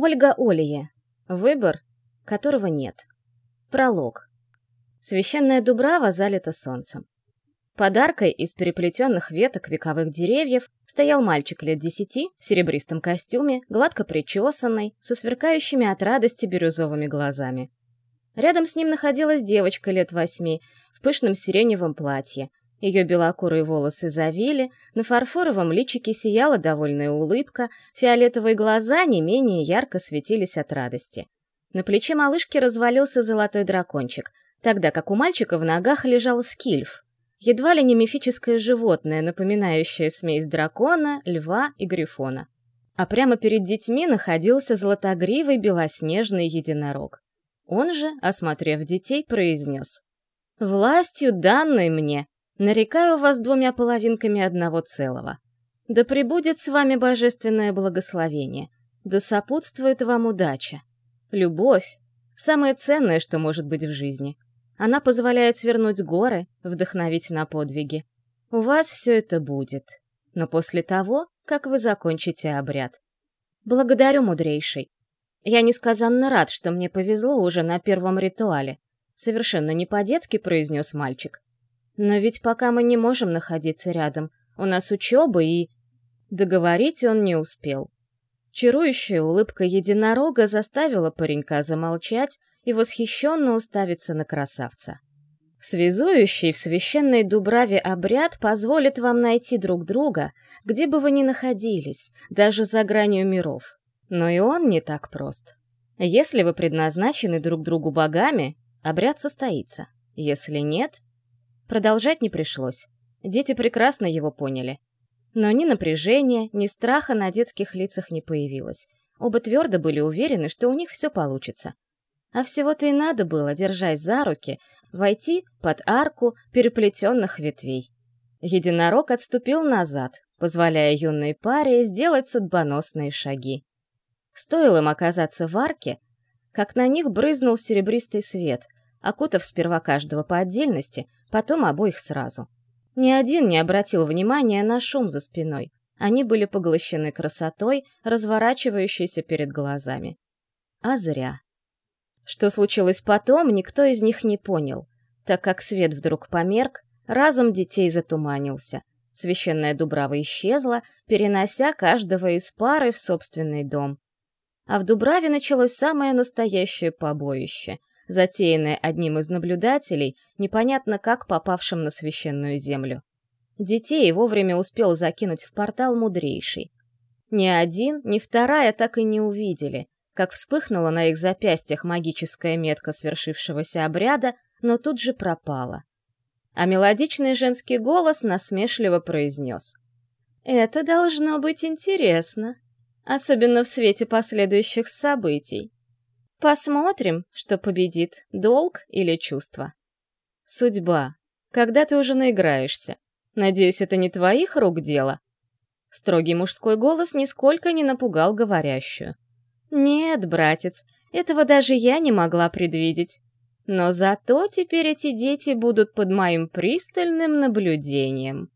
Ольга Олия. Выбор, которого нет. Пролог. Священная дубрава залита солнцем. Подаркой из переплетенных веток вековых деревьев стоял мальчик лет десяти в серебристом костюме, гладко причесанный, со сверкающими от радости бирюзовыми глазами. Рядом с ним находилась девочка лет восьми в пышном сиреневом платье. Ее белокурые волосы завили, на фарфоровом личике сияла довольная улыбка, фиолетовые глаза не менее ярко светились от радости. На плече малышки развалился золотой дракончик, тогда как у мальчика в ногах лежал скильф, едва ли не мифическое животное, напоминающее смесь дракона, льва и грифона. А прямо перед детьми находился золотогривый белоснежный единорог. Он же, осмотрев детей, произнес. «Властью, данной мне, нарекаю вас двумя половинками одного целого. Да пребудет с вами божественное благословение, да сопутствует вам удача. Любовь — самое ценное, что может быть в жизни. Она позволяет свернуть горы, вдохновить на подвиги. У вас все это будет, но после того, как вы закончите обряд. Благодарю, мудрейший. Я несказанно рад, что мне повезло уже на первом ритуале. Совершенно не по-детски произнес мальчик. Но ведь пока мы не можем находиться рядом, у нас учеба и... Договорить он не успел. Чарующая улыбка единорога заставила паренька замолчать и восхищенно уставиться на красавца. Связующий в священной Дубраве обряд позволит вам найти друг друга, где бы вы ни находились, даже за гранью миров. Но и он не так прост. Если вы предназначены друг другу богами, обряд состоится. Если нет, продолжать не пришлось. Дети прекрасно его поняли. Но ни напряжения, ни страха на детских лицах не появилось. Оба твердо были уверены, что у них все получится. А всего-то и надо было, держась за руки, войти под арку переплетенных ветвей. Единорог отступил назад, позволяя юной паре сделать судьбоносные шаги. Стоило им оказаться в арке, как на них брызнул серебристый свет, окутав сперва каждого по отдельности, потом обоих сразу. Ни один не обратил внимания на шум за спиной. Они были поглощены красотой, разворачивающейся перед глазами. А зря. Что случилось потом, никто из них не понял, так как свет вдруг померк, разум детей затуманился. Священная Дубрава исчезла, перенося каждого из пары в собственный дом а в Дубраве началось самое настоящее побоище, затеянное одним из наблюдателей, непонятно как попавшим на священную землю. Детей вовремя успел закинуть в портал мудрейший. Ни один, ни вторая так и не увидели, как вспыхнула на их запястьях магическая метка свершившегося обряда, но тут же пропала. А мелодичный женский голос насмешливо произнес. «Это должно быть интересно» особенно в свете последующих событий. Посмотрим, что победит, долг или чувство. Судьба. Когда ты уже наиграешься? Надеюсь, это не твоих рук дело? Строгий мужской голос нисколько не напугал говорящую. Нет, братец, этого даже я не могла предвидеть. Но зато теперь эти дети будут под моим пристальным наблюдением.